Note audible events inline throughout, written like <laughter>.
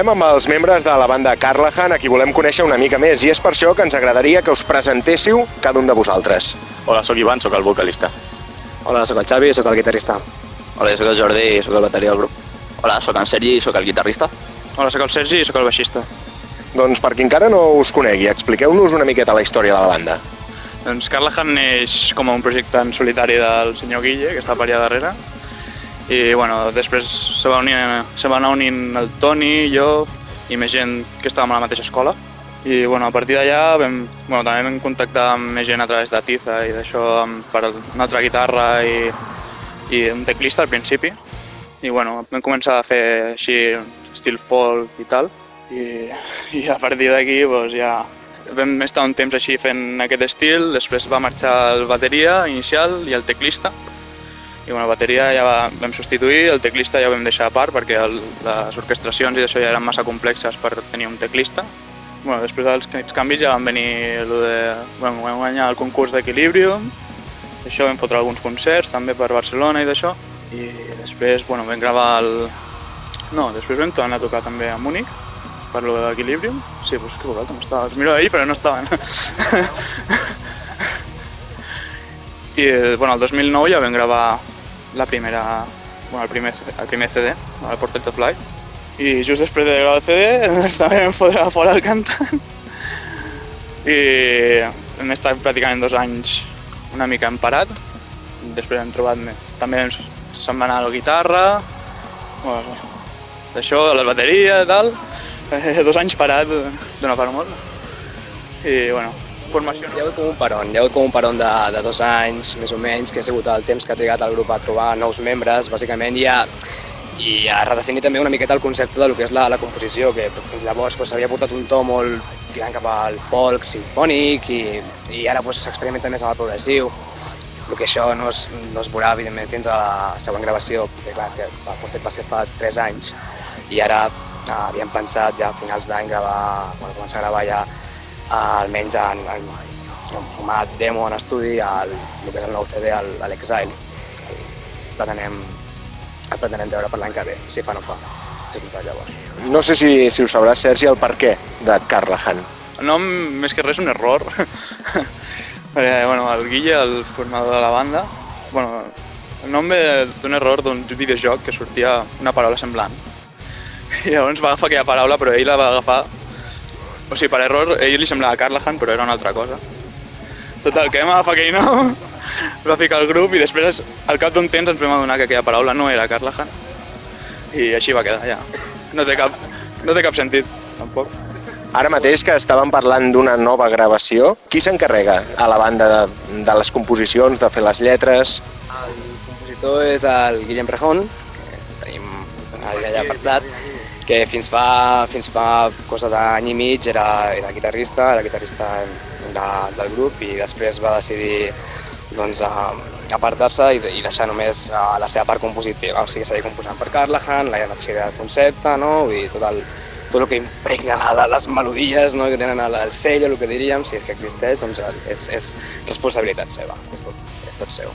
Trobem amb els membres de la banda Carlahan, a qui volem conèixer una mica més, i és per això que ens agradaria que us presentéssiu cada un de vosaltres. Hola, sóc Ivan, sóc el vocalista. Hola, sóc el Xavi, sóc el guitarrista. Hola, sóc el Jordi sóc el bateria del grup. Hola, sóc en Sergi sóc el guitarrista. Hola, sóc el Sergi i sóc el baixista. Doncs per qui encara no us conegui, expliqueu-nos una miqueta la història de la banda. Doncs Carlahan neix com a un projecte en solitari del senyor Guille, que està per allà darrere. I bueno, després se va, unir, se va anar unint el Toni, jo i més gent que estàvem a la mateixa escola. I bueno, a partir d'allà vam, bueno, també vam contactar amb més gent a través de Tiza i d'això per una altra guitarra i, i un teclista al principi. I bueno, vam començar a fer així estil folk i tal. I, i a partir d'aquí doncs, ja vam estar un temps així fent aquest estil, després va marxar el bateria inicial i el teclista, i bueno, la bateria ja va, vam substituir, el teclista ja ho vam deixar a part perquè el, les orquestracions i això ja eren massa complexes per tenir un teclista. Bueno, després dels canvis ja van venir lo de, bueno, vam guanyar el concurs d'Equilibrium, això vam fotre alguns concerts també per Barcelona i d'això, i després bueno, vam gravar el... No, després vam tornar a tocar també a Múnich, per lo d'Equilibrium. Sí, pues que vosaltres no estava. Els miro ahir, però no estaven. <laughs> I bueno, el 2009 ja vam gravar la primera, bueno, el primer, el primer CD, el Portrait of Life. I just després de gravar el CD <laughs> ens vam fotre fora el cantant. I hem estat pràcticament dos anys una mica emparat. Després hem trobat... També se'n va anar la guitarra, bueno, d'això, la bateria i tal, eh, <laughs> dos anys parat d'una part molt. I, bueno, formació... Hi ha hagut com un peron, hi ha hagut com un peron de, de dos anys, més o menys, que ha sigut el temps que ha trigat el grup a trobar nous membres, bàsicament, i a, i a redefinir també una miqueta el concepte del que és la, la composició, que fins llavors s'havia doncs, portat un to molt tirant cap al folk sinfònic i, i ara s'experimenta doncs, més amb el progressiu. El que això no es, no es veurà, evidentment, fins a la següent gravació, perquè clar, és que el Portet va ser fa 3 anys i ara eh, havíem pensat ja a finals d'any gravar, bueno, començar a gravar ja eh, almenys en, en, en format demo en estudi el, el que és el nou CD, l'Exile. Pretenem, el pretenem treure per l'any que ve, si fa no fa. Llavors. No sé si, si ho sabràs, Sergi, el per què de Carlahan. El nom, més que res, un error. <laughs> Perquè, bueno, el Guille, el formador de la banda, bueno, el nom ve d'un error d'un videojoc que sortia una paraula semblant. <laughs> I llavors va agafar aquella paraula, però ell la va agafar... O sigui, per error, ell li semblava Carlahan, però era una altra cosa. Total, que vam agafar aquell nom, <laughs> va ficar al grup i després, al cap d'un temps, ens vam adonar que aquella paraula no era Carlahan. I així va quedar, ja. No té cap, no té cap sentit, tampoc. Ara mateix que estàvem parlant d'una nova gravació, qui s'encarrega a la banda de, de les composicions, de fer les lletres? El compositor és el Guillem Rejón, que tenim allà apartat, que fins fa, fins fa cosa d'any i mig era, era guitarrista, era guitarrista de, del grup i després va decidir doncs, apartar-se i, i deixar només la seva part compositiva, o sigui, seguir composant per Carlahan, la idea del concepte, no? Dir, tot el, tot el que impregna la, les melodies no? que tenen el, el sell, el que diríem, si és que existeix, doncs és, és responsabilitat seva, és tot, és tot seu.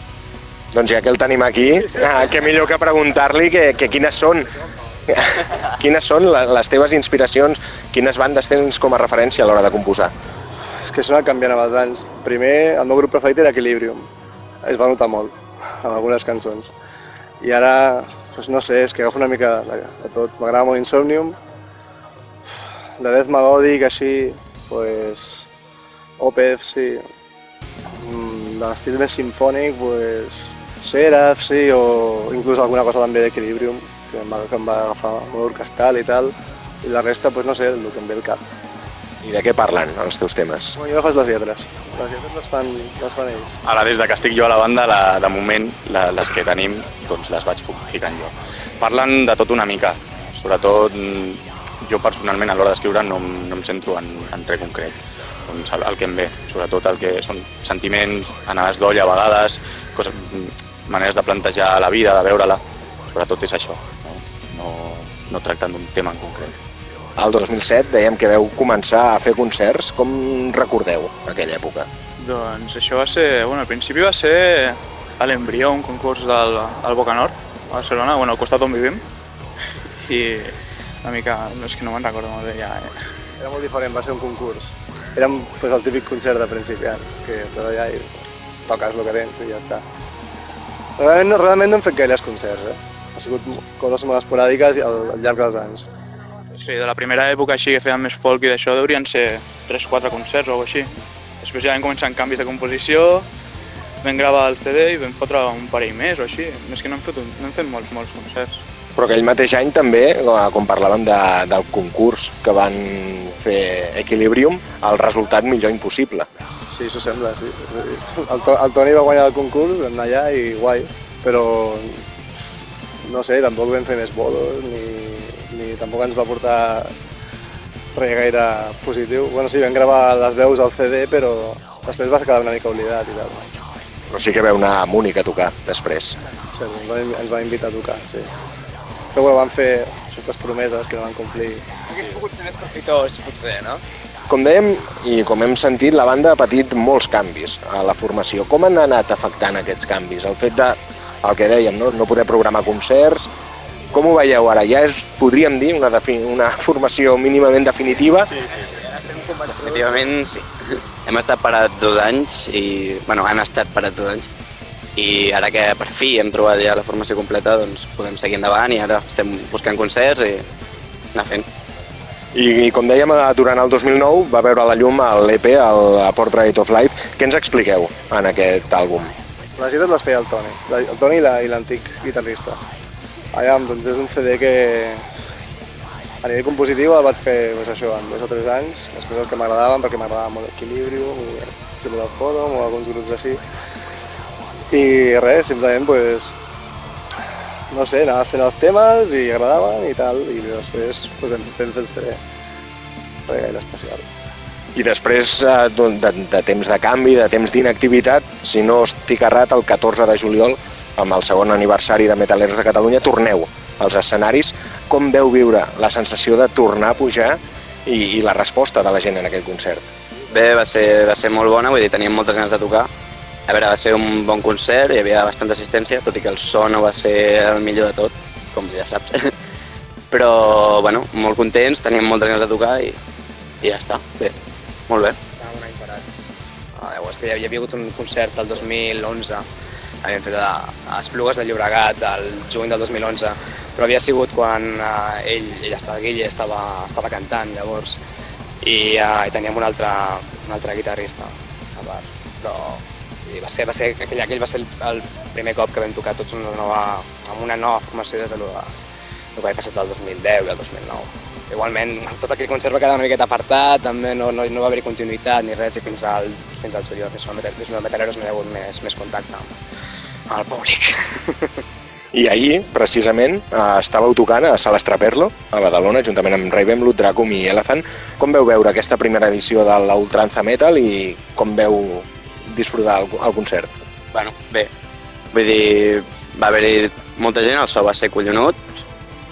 Doncs ja que el tenim aquí, ah, què millor que preguntar-li que, que quines són <laughs> Quines són les teves inspiracions? Quines bandes tens com a referència a l'hora de composar? És que això canviant amb els anys. Primer, el meu grup preferit era Equilibrium. Es va notar molt, amb algunes cançons. I ara, doncs no sé, és que agafo una mica de, de tot. M'agrada molt Insomnium. De death melòdic, així, pues, Opeth, sí. Mm, l'estil més sinfònic, pues, Seraph, sí, o inclús alguna cosa també d'Equilibrium que em va, que em va agafar molt orquestal i tal, i la resta, doncs no sé, el que em ve al cap. I de què parlen els teus temes? Bueno, jo fas les lletres. Les lletres les fan, les fan ells. Ara, des de que estic jo a la banda, la, de moment, la, les que tenim, doncs les vaig ficant jo. Parlen de tot una mica. Sobretot, mm, jo personalment a l'hora d'escriure no, no em centro en, en res concret. Doncs el, el que em ve, sobretot el que són sentiments, anades d'olla a vegades, coses, mm, maneres de plantejar la vida, de veure-la, sobretot és això no tractant d'un tema en concret. El 2007 dèiem que veu començar a fer concerts. Com recordeu aquella època? Doncs això va ser... Bueno, al principi va ser a l'embrió, un concurs del al Bocanor, a Barcelona, bueno, al costat on vivim. I una mica, no és que no me'n recordo molt bé ja. Eh. Era molt diferent, va ser un concurs. Era pues, el típic concert de principiant, que estàs allà i toques el que tens i ja està. Realment, no, realment no hem fet gaires concerts, eh? Ha sigut coses molt esporàdiques al, al llarg dels anys. Sí, de la primera època així que fèiem més folk i d'això deurien ser 3-4 concerts o alguna així. Després ja vam començar amb canvis de composició, vam gravar el CD i vam fotre un parell més o així. Més que no hem fet, un, no hem fet molts, molts concerts. Però aquell mateix any també, com parlàvem de, del concurs que van fer Equilibrium, el resultat millor impossible. Sí, això sembla, sí. El, To- el Toni va guanyar el concurs, vam anar allà i guai, però no sé, tampoc vam fer més bolos, ni, ni tampoc ens va portar res gaire positiu. Bueno, sí, vam gravar les veus al CD, però després va quedar una mica oblidat i tal. Però sí que veu anar a Múnich a tocar després. O sigui, ens, va, ens va invitar a tocar, sí. Però bueno, van fer certes promeses que no van complir. Hauria pogut ser més profitós, potser, no? Com dèiem i com hem sentit, la banda ha patit molts canvis a la formació. Com han anat afectant aquests canvis? El fet de, el que dèiem, no, no poder programar concerts, com ho veieu ara? Ja és, podríem dir, una, una <laughs> formació mínimament definitiva? Sí. Definitivament sí. <laughs> Hem estat parats dos anys i, bueno, han estat parats dos anys i ara que per fi hem trobat ja la formació completa, doncs podem seguir endavant i ara estem buscant concerts i anar fent. I, I com dèiem, eh, durant el 2009 va veure la llum a l'EP, el A Portrait of Life. Què ens expliqueu en aquest àlbum? Les lletres les feia el Toni, el Toni i la- i l'antic guitarrista. Aviam, doncs és un CD que a nivell compositiu el vaig fer doncs, això, en dos o tres anys, les coses que m'agradaven, perquè m'agradava molt Equilibrium, i Cellular Forum o alguns grups així. I res, simplement, pues, no sé, anava fent els temes i agradaven i tal, i després pues, vam, fer el CD. Res gaire especial. I després eh, d'un- de, de temps de canvi, de temps d'inactivitat, si no estic errat, el 14 de juliol, amb el segon aniversari de Metaleros de Catalunya, torneu als escenaris. Com veu viure la sensació de tornar a pujar i, i la resposta de la gent en aquell concert? Bé, va ser, va ser molt bona, vull dir, teníem moltes ganes de tocar. A veure, va ser un bon concert, hi havia bastanta assistència, tot i que el so no va ser el millor de tot, com ja saps. <laughs> Però, bueno, molt contents, teníem moltes ganes de tocar i, i ja està, bé, molt bé. Estàvem un any parats. Ah, és que hi havia hagut un concert el 2011, havíem fet a, Esplugues de Llobregat el juny del 2011, però havia sigut quan uh, ell, ell estava, Guille estava, estava cantant llavors i, uh, i teníem un altre, un altre guitarrista a part, però i va ser, va ser, aquell, aquell va ser el, el primer cop que vam tocar tots una nova, amb una nova formació des de lo, el que havia passat el 2010 i el 2009. Igualment, tot aquell concert va quedar una miqueta apartat, també no, no, no va haver continuïtat ni res, i fins al, fins al juliol, fins al Metaleros no hi ha hagut més, més contacte amb, amb el públic. <laughs> I ahir, precisament, eh, estàveu tocant a Sala Estraperlo, a Badalona, juntament amb Raven, Blood Dracum i Elephant. Com veu veure aquesta primera edició de la Ultranza Metal i com veu disfrutar el, el concert? Bueno, bé, vull dir, va haver-hi molta gent, el so va ser collonut,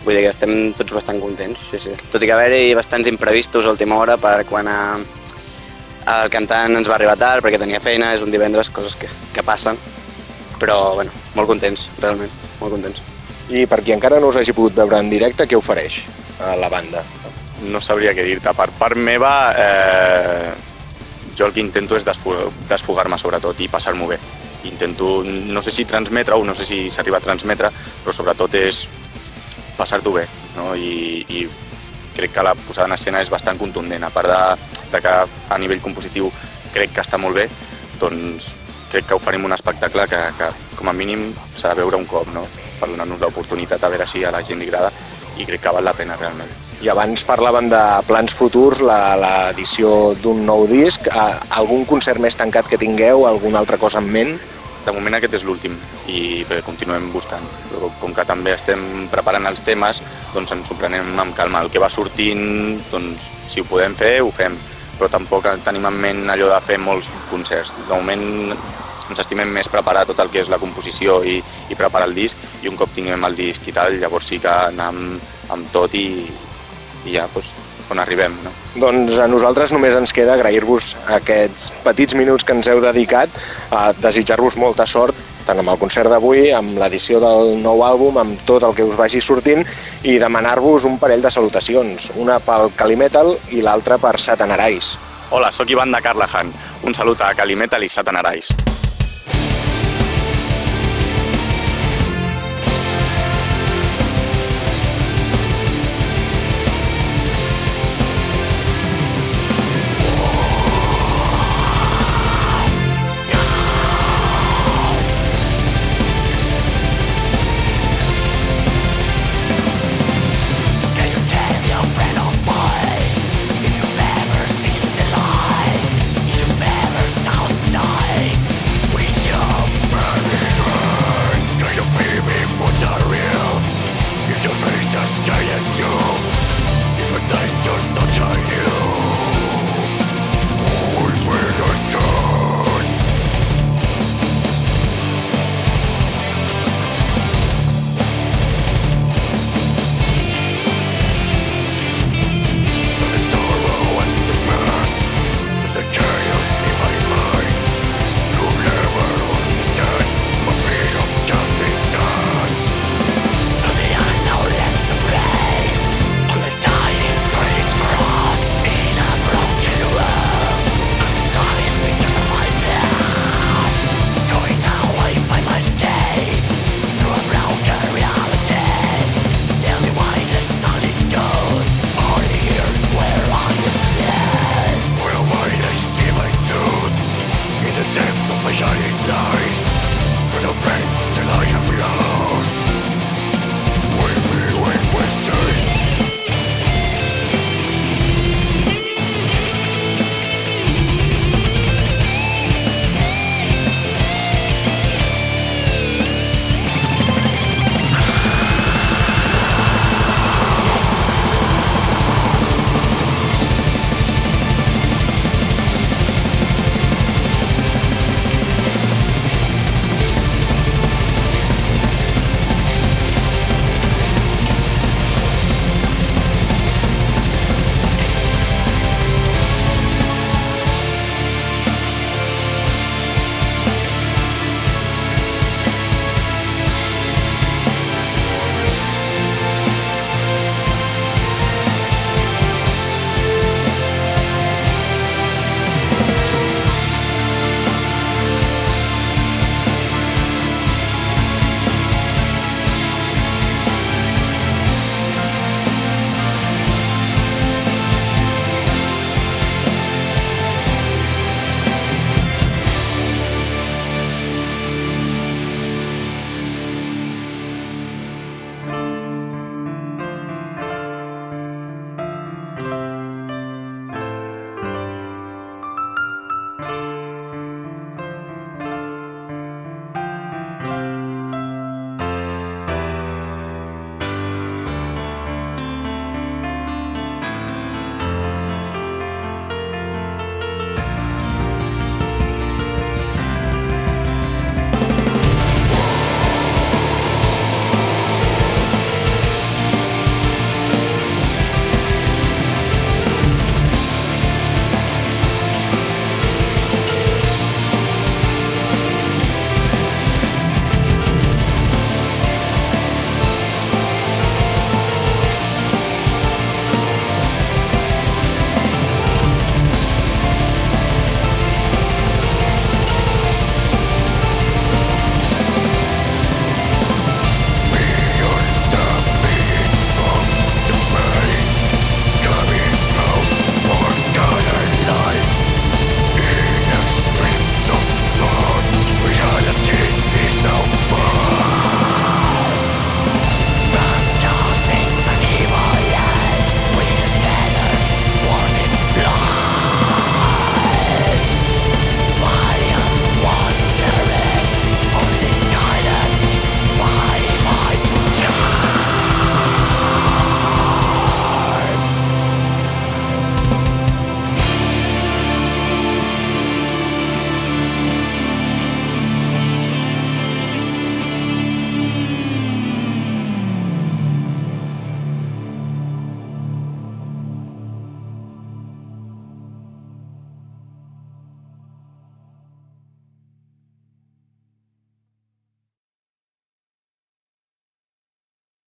vull dir que estem tots bastant contents, sí, sí. Tot i que haver-hi bastants imprevistos a última hora per quan a, el cantant ens va arribar tard perquè tenia feina, és un divendres, coses que, que passen, però, bueno, molt contents, realment, molt contents. I per qui encara no us hagi pogut veure en directe, què ofereix a la banda? No sabria què dir-te. Per part meva, eh, jo el que intento és desfogar-me sobretot i passar-m'ho bé. Intento, no sé si transmetre o no sé si s'arriba a transmetre, però sobretot és passar-t'ho bé. No? I, I crec que la posada en escena és bastant contundent. A part de, de que a nivell compositiu crec que està molt bé, doncs crec que oferim un espectacle que, que com a mínim s'ha de veure un cop, no? per donar-nos l'oportunitat a veure si a la gent li agrada i crec que val la pena realment. I abans parlaven de plans futurs, l'edició d'un nou disc, algun concert més tancat que tingueu, alguna altra cosa en ment? De moment aquest és l'últim i bé, continuem buscant. Però com que també estem preparant els temes, doncs ens ho prenem amb calma. El que va sortint, doncs si ho podem fer, ho fem. Però tampoc tenim en ment allò de fer molts concerts. De moment ens estimem més preparar tot el que és la composició i, i preparar el disc i un cop tinguem el disc i tal, llavors sí que amb, amb tot i, i ja doncs, on arribem. No? Doncs a nosaltres només ens queda agrair-vos aquests petits minuts que ens heu dedicat, a desitjar-vos molta sort tant amb el concert d'avui, amb l'edició del nou àlbum, amb tot el que us vagi sortint i demanar-vos un parell de salutacions, una pel Calimetal i l'altra per Satan Arais. Hola, sóc Ivan de Carlahan. Un salut a Calimetal i Satan Arais.